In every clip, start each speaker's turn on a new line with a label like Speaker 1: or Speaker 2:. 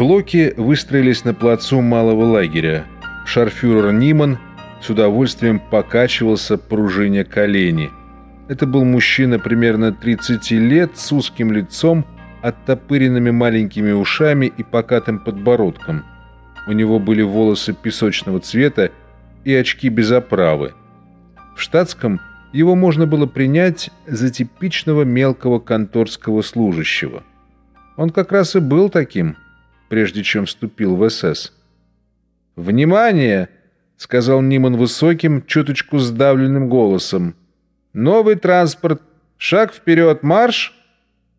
Speaker 1: Блоки выстроились на плацу малого лагеря. Шарфюрер Ниман с удовольствием покачивался пружине колени. Это был мужчина примерно 30 лет с узким лицом, оттопыренными маленькими ушами и покатым подбородком. У него были волосы песочного цвета и очки без оправы. В штатском его можно было принять за типичного мелкого конторского служащего. Он как раз и был таким, прежде чем вступил в СС. «Внимание!» — сказал Ниман высоким, чуточку сдавленным голосом. «Новый транспорт! Шаг вперед! Марш!»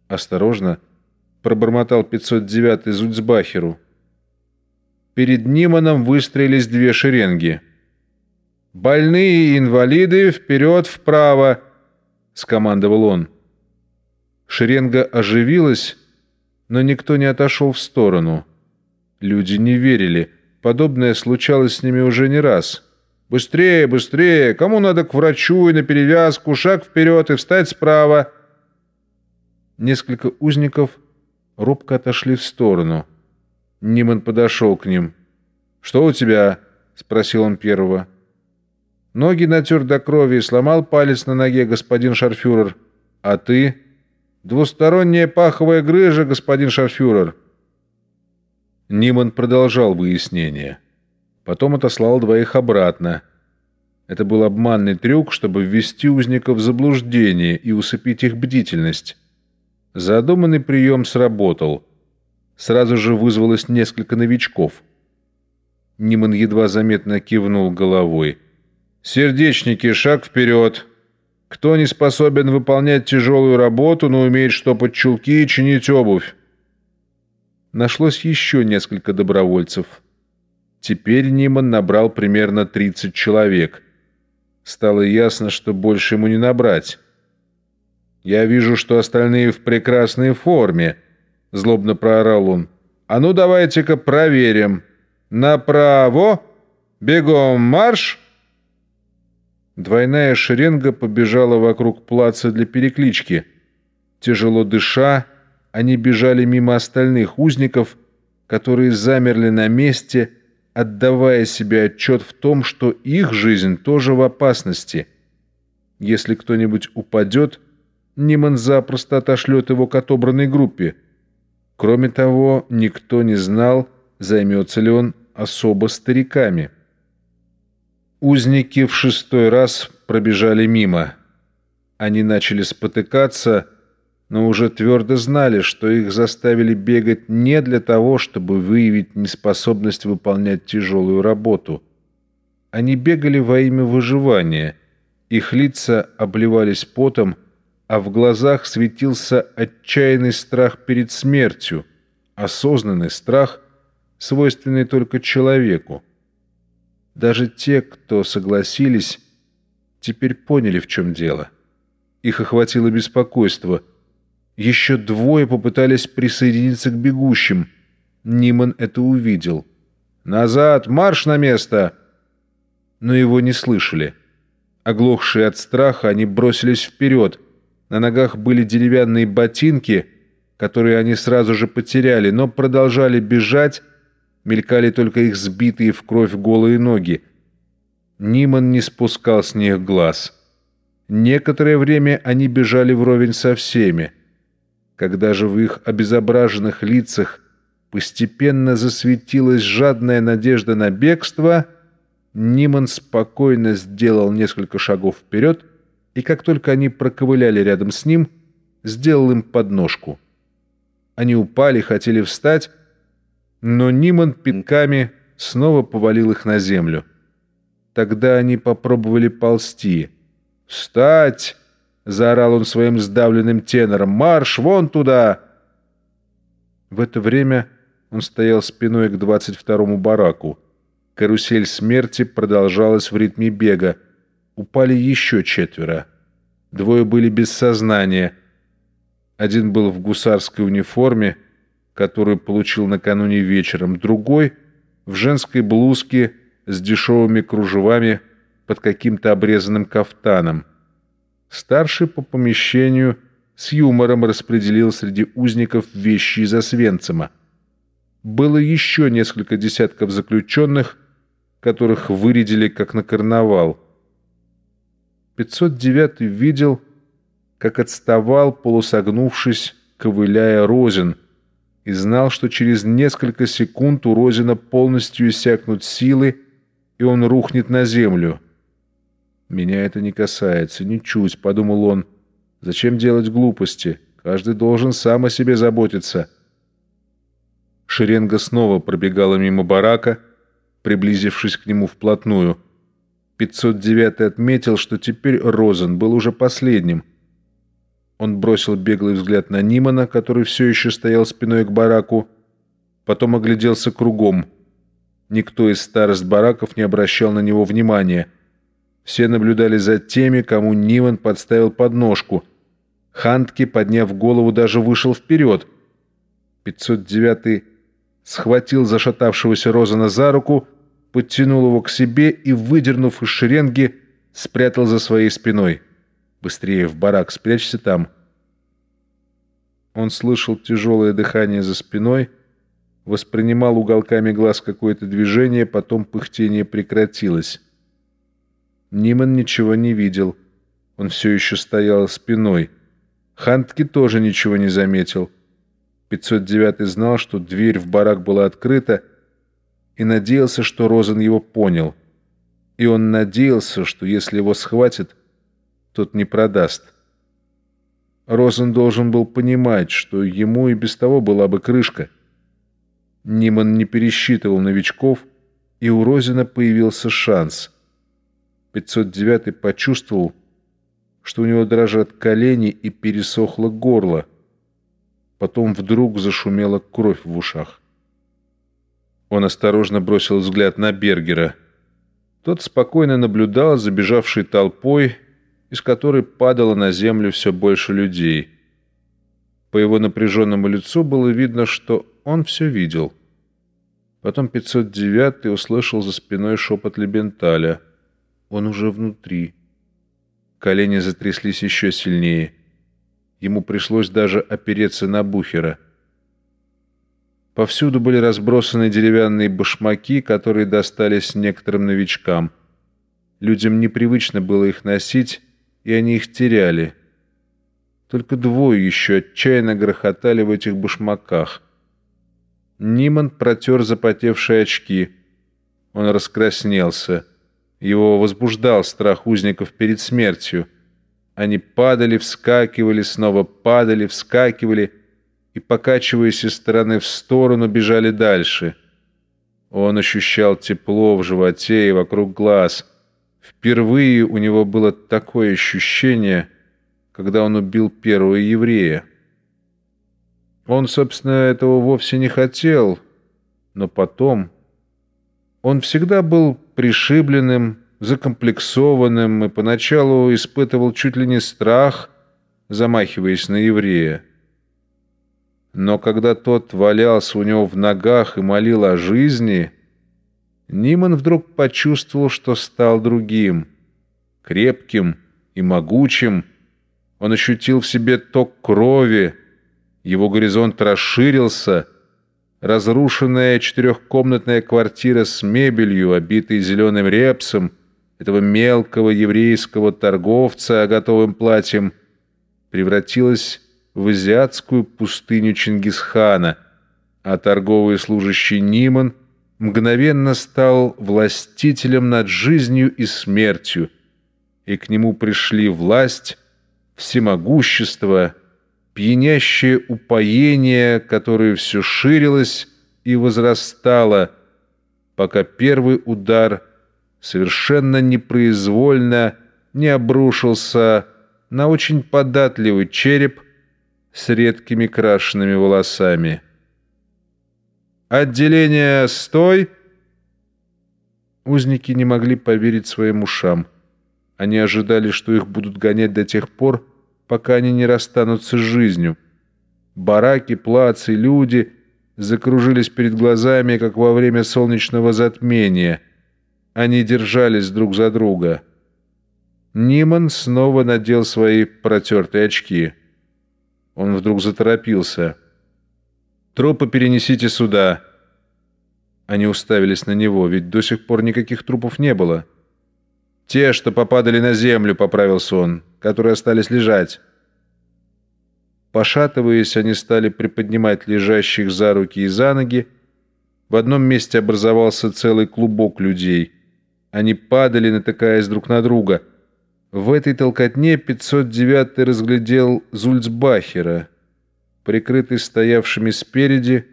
Speaker 1: «Осторожно!» — пробормотал 509-й Зульцбахеру. Перед Ниманом выстроились две шеренги. «Больные и инвалиды вперед вправо!» — скомандовал он. Шеренга оживилась, но никто не отошел в сторону. Люди не верили. Подобное случалось с ними уже не раз. «Быстрее, быстрее! Кому надо к врачу и на перевязку? Шаг вперед и встать справа!» Несколько узников робко отошли в сторону. Ниман подошел к ним. «Что у тебя?» — спросил он первого. «Ноги натер до крови и сломал палец на ноге, господин шарфюрер. А ты?» «Двусторонняя паховая грыжа, господин шарфюрер». Ниман продолжал выяснение. Потом отослал двоих обратно. Это был обманный трюк, чтобы ввести узников в заблуждение и усыпить их бдительность. Задуманный прием сработал. Сразу же вызвалось несколько новичков. Ниман едва заметно кивнул головой. «Сердечники, шаг вперед!» Кто не способен выполнять тяжелую работу, но умеет штопать чулки и чинить обувь? Нашлось еще несколько добровольцев. Теперь Ниман набрал примерно 30 человек. Стало ясно, что больше ему не набрать. «Я вижу, что остальные в прекрасной форме», — злобно проорал он. «А ну давайте-ка проверим. Направо! Бегом марш!» Двойная шеренга побежала вокруг плаца для переклички. Тяжело дыша, они бежали мимо остальных узников, которые замерли на месте, отдавая себе отчет в том, что их жизнь тоже в опасности. Если кто-нибудь упадет, Ниман запросто отошлет его к отобранной группе. Кроме того, никто не знал, займется ли он особо стариками. Узники в шестой раз пробежали мимо. Они начали спотыкаться, но уже твердо знали, что их заставили бегать не для того, чтобы выявить неспособность выполнять тяжелую работу. Они бегали во имя выживания. Их лица обливались потом, а в глазах светился отчаянный страх перед смертью, осознанный страх, свойственный только человеку. Даже те, кто согласились, теперь поняли, в чем дело. Их охватило беспокойство. Еще двое попытались присоединиться к бегущим. Ниман это увидел. «Назад! Марш на место!» Но его не слышали. Оглохшие от страха, они бросились вперед. На ногах были деревянные ботинки, которые они сразу же потеряли, но продолжали бежать, Мелькали только их сбитые в кровь голые ноги. Ниман не спускал с них глаз. Некоторое время они бежали вровень со всеми. Когда же в их обезображенных лицах постепенно засветилась жадная надежда на бегство, Ниман спокойно сделал несколько шагов вперед, и как только они проковыляли рядом с ним, сделал им подножку. Они упали, хотели встать, но Ниман пинками снова повалил их на землю. Тогда они попробовали ползти. «Встать!» — заорал он своим сдавленным тенором. «Марш вон туда!» В это время он стоял спиной к двадцать второму бараку. Карусель смерти продолжалась в ритме бега. Упали еще четверо. Двое были без сознания. Один был в гусарской униформе, которую получил накануне вечером, другой — в женской блузке с дешевыми кружевами под каким-то обрезанным кафтаном. Старший по помещению с юмором распределил среди узников вещи из Освенцима. было еще несколько десятков заключенных, которых вырядили как на карнавал. 509 видел, как отставал, полусогнувшись, ковыляя Розин, и знал, что через несколько секунд у Розина полностью иссякнут силы, и он рухнет на землю. «Меня это не касается, ничуть», — подумал он. «Зачем делать глупости? Каждый должен сам о себе заботиться». Шеренга снова пробегала мимо барака, приблизившись к нему вплотную. 509 отметил, что теперь Розен был уже последним. Он бросил беглый взгляд на Нимана, который все еще стоял спиной к бараку, потом огляделся кругом. Никто из старост бараков не обращал на него внимания. Все наблюдали за теми, кому Ниман подставил подножку. Хантки, подняв голову, даже вышел вперед. 509 схватил зашатавшегося Розана за руку, подтянул его к себе и, выдернув из шеренги, спрятал за своей спиной. «Быстрее в барак, спрячься там». Он слышал тяжелое дыхание за спиной, воспринимал уголками глаз какое-то движение, потом пыхтение прекратилось. Ниман ничего не видел. Он все еще стоял спиной. Хантки тоже ничего не заметил. 509 знал, что дверь в барак была открыта, и надеялся, что Розен его понял. И он надеялся, что если его схватят, тот не продаст. Розен должен был понимать, что ему и без того была бы крышка. Ниман не пересчитывал новичков, и у Розена появился шанс. 509 почувствовал, что у него дрожат колени и пересохло горло. Потом вдруг зашумела кровь в ушах. Он осторожно бросил взгляд на Бергера. Тот спокойно наблюдал за бежавшей толпой, из которой падало на землю все больше людей. По его напряженному лицу было видно, что он все видел. Потом 509 услышал за спиной шепот Лебенталя. Он уже внутри. Колени затряслись еще сильнее. Ему пришлось даже опереться на Бухера. Повсюду были разбросаны деревянные башмаки, которые достались некоторым новичкам. Людям непривычно было их носить, и они их теряли. Только двое еще отчаянно грохотали в этих башмаках. Ниман протер запотевшие очки. Он раскраснелся. Его возбуждал страх узников перед смертью — они падали, вскакивали, снова падали, вскакивали и, покачиваясь из стороны в сторону, бежали дальше. Он ощущал тепло в животе и вокруг глаз. Впервые у него было такое ощущение, когда он убил первого еврея. Он, собственно, этого вовсе не хотел, но потом... Он всегда был пришибленным, закомплексованным и поначалу испытывал чуть ли не страх, замахиваясь на еврея. Но когда тот валялся у него в ногах и молил о жизни, Ниман вдруг почувствовал, что стал другим, крепким и могучим. Он ощутил в себе ток крови, его горизонт расширился, разрушенная четырехкомнатная квартира с мебелью, обитой зеленым репсом, этого мелкого еврейского торговца готовым платьем превратилась в азиатскую пустыню Чингисхана, а торговый служащий Ниман мгновенно стал властителем над жизнью и смертью, и к нему пришли власть, всемогущество, пьянящее упоение, которое все ширилось и возрастало, пока первый удар – совершенно непроизвольно не обрушился на очень податливый череп с редкими крашенными волосами. «Отделение, стой!» Узники не могли поверить своим ушам. Они ожидали, что их будут гонять до тех пор, пока они не расстанутся с жизнью. Бараки, плацы, люди закружились перед глазами, как во время солнечного затмения — они держались друг за друга. Ниман снова надел свои протертые очки. Он вдруг заторопился. «Трупы перенесите сюда. Они уставились на него, ведь до сих пор никаких трупов не было. «Те, что попадали на землю», — поправился он, — «которые остались лежать». Пошатываясь, они стали приподнимать лежащих за руки и за ноги. В одном месте образовался целый клубок людей. Они падали, натыкаясь друг на друга. В этой толкотне 509-й разглядел Зульцбахера. Прикрытый стоявшими спереди,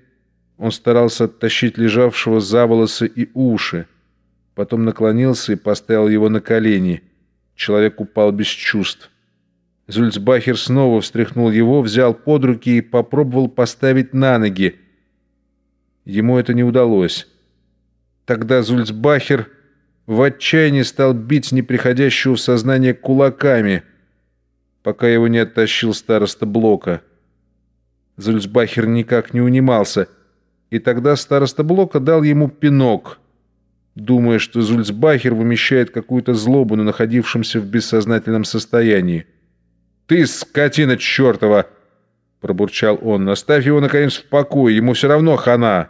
Speaker 1: он старался оттащить лежавшего за волосы и уши. Потом наклонился и поставил его на колени. Человек упал без чувств. Зульцбахер снова встряхнул его, взял под руки и попробовал поставить на ноги. Ему это не удалось. Тогда Зульцбахер в отчаянии стал бить неприходящего в сознание кулаками, пока его не оттащил староста Блока. Зульцбахер никак не унимался, и тогда староста Блока дал ему пинок, думая, что Зульцбахер вымещает какую-то злобу на находившемся в бессознательном состоянии. «Ты, скотина чертова!» — пробурчал он. «Оставь его, наконец, в покое, ему все равно хана!»